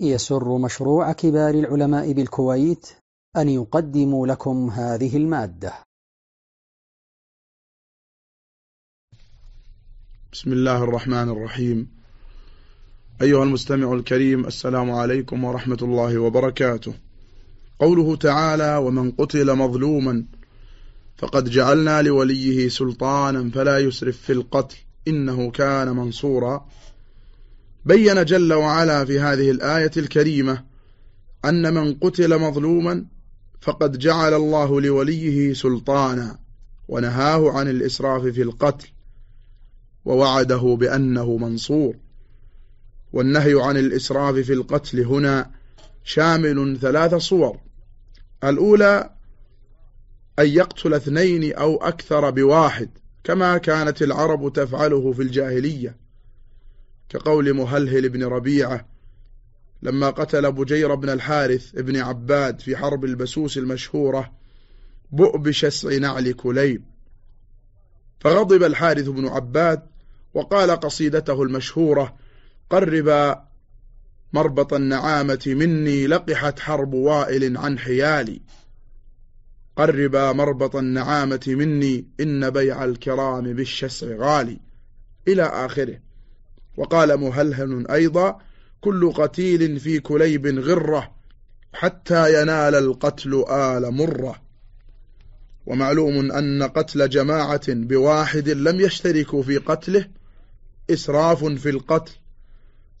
يسر مشروع كبار العلماء بالكويت أن يقدم لكم هذه المادة. بسم الله الرحمن الرحيم. أيها المستمع الكريم السلام عليكم ورحمة الله وبركاته. قوله تعالى ومن قتل مظلوما فقد جعلنا لوليه سلطانا فلا يسرف في القتل إنه كان منصورا. بين جل وعلا في هذه الآية الكريمة أن من قتل مظلوما فقد جعل الله لوليه سلطانا ونهاه عن الإسراف في القتل ووعده بأنه منصور والنهي عن الإسراف في القتل هنا شامل ثلاث صور الأولى أن يقتل اثنين أو أكثر بواحد كما كانت العرب تفعله في الجاهلية كقول مهلهل بن ربيعة لما قتل بجير بن الحارث بن عباد في حرب البسوس المشهورة بؤ بشسع نعل كليب. فغضب الحارث بن عباد وقال قصيدته المشهورة قرب مربط النعامة مني لقحت حرب وائل عن حيالي. قرب مربط النعامة مني إن بيع الكرام بالشسع غالي. إلى آخره. وقال مهلهل أيضا كل قتيل في كليب غرة حتى ينال القتل آل مرة. ومعلوم أن قتل جماعة بواحد لم يشتركوا في قتله إسراف في القتل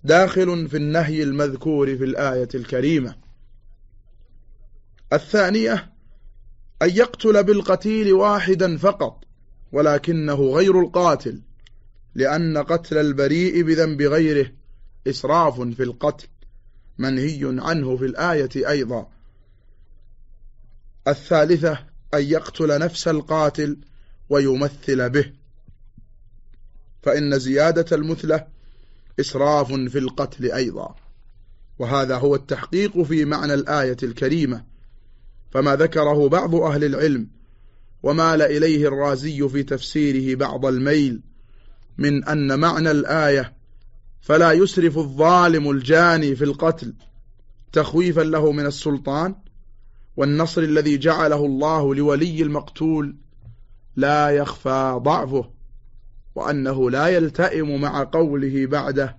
داخل في النهي المذكور في الآية الكريمة. الثانية أن يقتل بالقتيل واحدا فقط ولكنه غير القاتل. لأن قتل البريء بذنب غيره إسراف في القتل منهي عنه في الآية أيضا. الثالثة أن يقتل نفس القاتل ويمثل به. فإن زيادة المثلة إسراف في القتل أيضا. وهذا هو التحقيق في معنى الآية الكريمة. فما ذكره بعض أهل العلم ومال إليه الرازي في تفسيره بعض الميل من أن معنى الآية فلا يسرف الظالم الجاني في القتل تخويفا له من السلطان والنصر الذي جعله الله لولي المقتول لا يخفى ضعفه وأنه لا يلتئم مع قوله بعده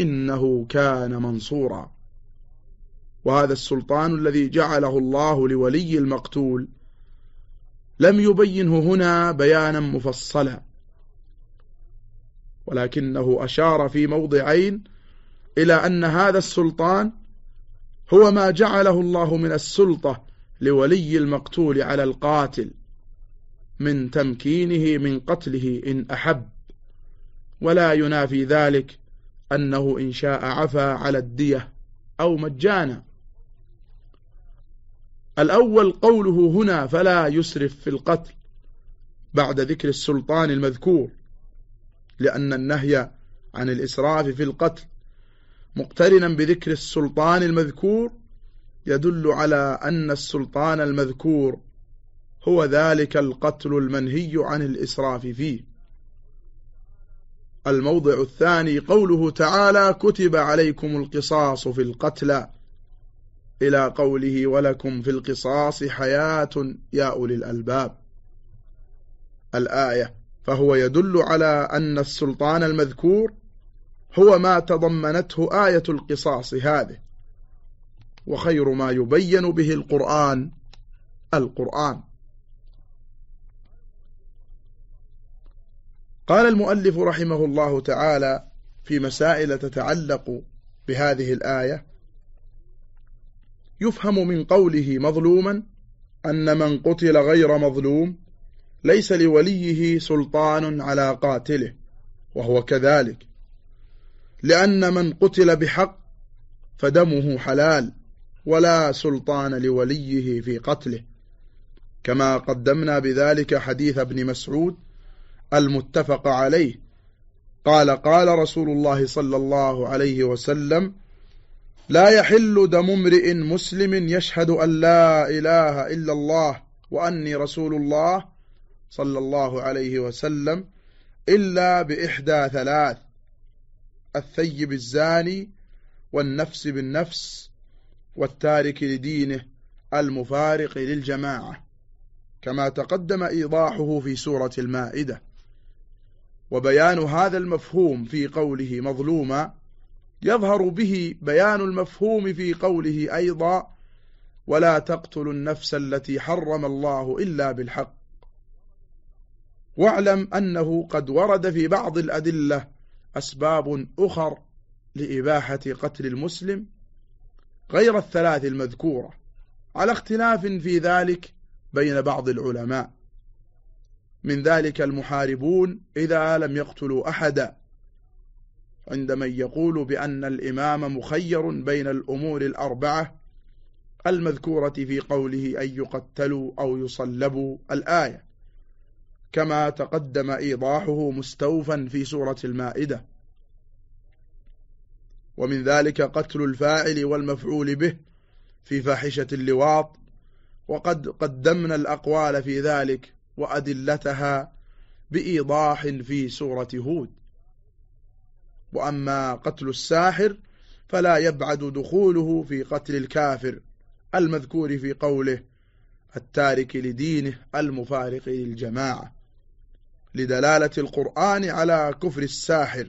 إنه كان منصورا. وهذا السلطان الذي جعله الله لولي المقتول لم يبينه هنا بيانا مفصلا. ولكنه أشار في موضعين إلى أن هذا السلطان هو ما جعله الله من السلطة لولي المقتول على القاتل من تمكينه من قتله إن أحب. ولا ينافي ذلك أنه إن شاء عفا على الدية أو مجانا. الأول قوله هنا فلا يسرف في القتل بعد ذكر السلطان المذكور. لأن النهي عن الإسراف في القتل مقترنا بذكر السلطان المذكور يدل على أن السلطان المذكور هو ذلك القتل المنهي عن الإسراف فيه. الموضع الثاني قوله تعالى كتب عليكم القصاص في القتلى إلى قوله ولكم في القصاص حياة يا أولي الألباب الآية فهو يدل على أن السلطان المذكور هو ما تضمنته آية القصاص هذه وخير ما يبين به القرآن القرآن. قال المؤلف رحمه الله تعالى في مسائل تتعلق بهذه الآية يفهم من قوله مظلوما أن من قتل غير مظلوم ليس لوليه سلطان على قاتله وهو كذلك. لأن من قتل بحق فدمه حلال ولا سلطان لوليه في قتله. كما قدمنا بذلك حديث ابن مسعود المتفق عليه. قال قال رسول الله صلى الله عليه وسلم لا يحل دم امرئ مسلم يشهد أن لا إله إلا الله وأني رسول الله صلى الله عليه وسلم إلا بإحدى ثلاث الثيب الزاني والنفس بالنفس والتارك لدينه المفارق للجماعة كما تقدم إيضاحه في سورة المائدة. وبيان هذا المفهوم في قوله مظلوما يظهر به بيان المفهوم في قوله أيضا ولا تقتلوا النفس التي حرم الله إلا بالحق واعلم أنه قد ورد في بعض الأدلة أسباب أخر لإباحة قتل المسلم غير الثلاث المذكورة على اختلاف في ذلك بين بعض العلماء. من ذلك المحاربون إذا لم يقتلوا أحدا عند من يقول بأن الإمام مخير بين الأمور الأربعة المذكورة في قوله أن يقتلوا أو يصلبوا الآية. كما تقدم إيضاحه مستوفا في سورة المائدة. ومن ذلك قتل الفاعل والمفعول به في فاحشة اللواط وقد قدمنا الأقوال في ذلك وأدلتها بإيضاح في سورة هود. وأما قتل الساحر فلا يبعد دخوله في قتل الكافر المذكور في قوله التارك لدينه المفارق للجماعة. لدلالة القرآن على كفر الساحر.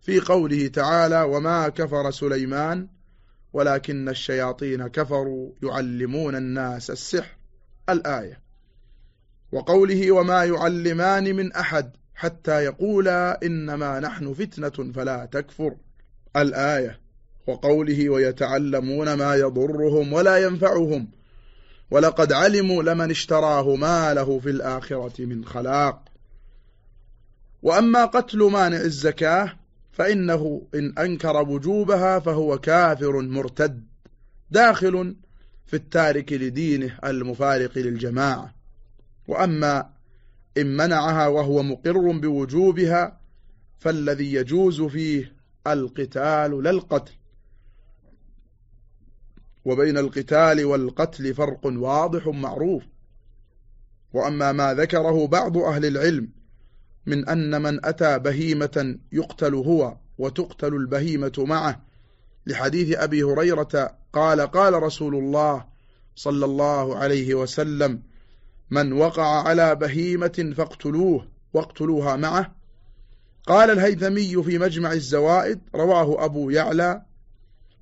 في قوله تعالى وما كفر سليمان ولكن الشياطين كفروا يعلمون الناس السحر. الآية. وقوله وما يعلمان من أحد حتى يقولا إنما نحن فتنة فلا تكفر. الآية. وقوله ويتعلمون ما يضرهم ولا ينفعهم ولقد علموا لمن اشتراه ما له في الآخرة من خلاق. وأما قتل مانع الزكاة فإنه إن أنكر وجوبها فهو كافر مرتد داخل في التارك لدينه المفارق للجماعة. وأما إن منعها وهو مقر بوجوبها فالذي يجوز فيه القتال لا القتل. وبين القتال والقتل فرق واضح معروف. وأما ما ذكره بعض أهل العلم من أن من أتى بهيمة يقتل هو وتقتل البهيمة معه لحديث أبي هريرة قال قال رسول الله صلى الله عليه وسلم من وقع على بهيمة فاقتلوه واقتلوها معه قال الهيثمي في مجمع الزوائد رواه أبو يعلى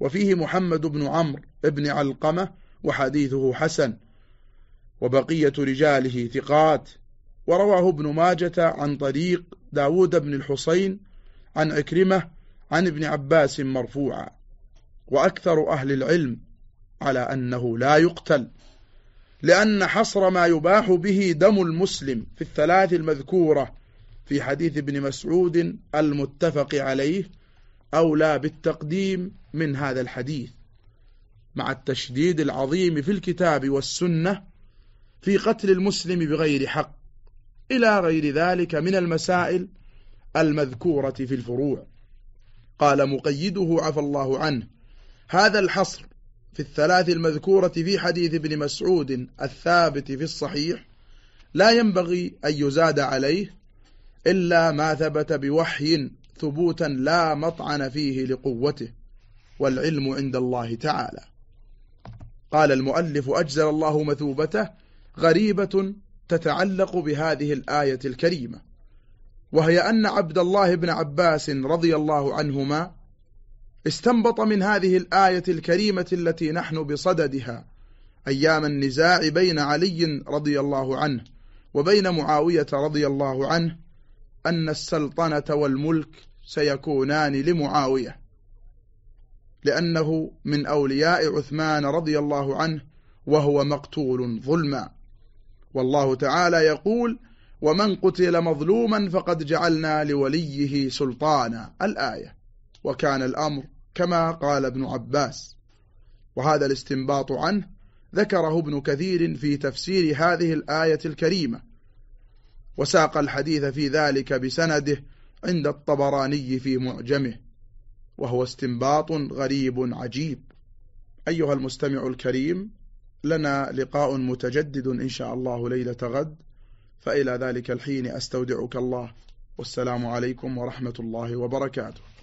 وفيه محمد بن عمرو. بن علقمة وحديثه حسن وبقية رجاله ثقات. ورواه ابن ماجة عن طريق داود بن الحسين عن عكرمة عن ابن عباس مرفوعا. وأكثر أهل العلم على أنه لا يقتل لأن حصر ما يباح به دم المسلم في الثلاث المذكورة في حديث ابن مسعود المتفق عليه أولى بالتقديم من هذا الحديث. مع التشديد العظيم في الكتاب والسنة في قتل المسلم بغير حق إلى غير ذلك من المسائل المذكورة في الفروع. قال مقيده عفى الله عنه هذا الحصر في الثلاث المذكورة في حديث ابن مسعود الثابت في الصحيح لا ينبغي أن يزاد عليه إلا ما ثبت بوحي ثبوتا لا مطعن فيه لقوته والعلم عند الله تعالى. قال المؤلف أجزل الله مثوبته غريبة تتعلق بهذه الآية الكريمة. وهي أن عبد الله بن عباس رضي الله عنهما استنبط من هذه الآية الكريمة التي نحن بصددها أيام النزاع بين علي رضي الله عنه وبين معاوية رضي الله عنه أن السلطنة والملك سيكونان لمعاوية. لأنه من أولياء عثمان رضي الله عنه وهو مقتول ظلما. والله تعالى يقول ومن قتل مظلوما فقد جعلنا لوليه سلطانا. الآية. وكان الأمر كما قال ابن عباس. وهذا الاستنباط عنه ذكره ابن كثير في تفسير هذه الآية الكريمة. وساق الحديث في ذلك بسنده عند الطبراني في معجمه. وهو استنباط غريب عجيب. أيها المستمع الكريم لنا لقاء متجدد إن شاء الله ليلة غد. فإلى ذلك الحين أستودعك الله. والسلام عليكم ورحمة الله وبركاته.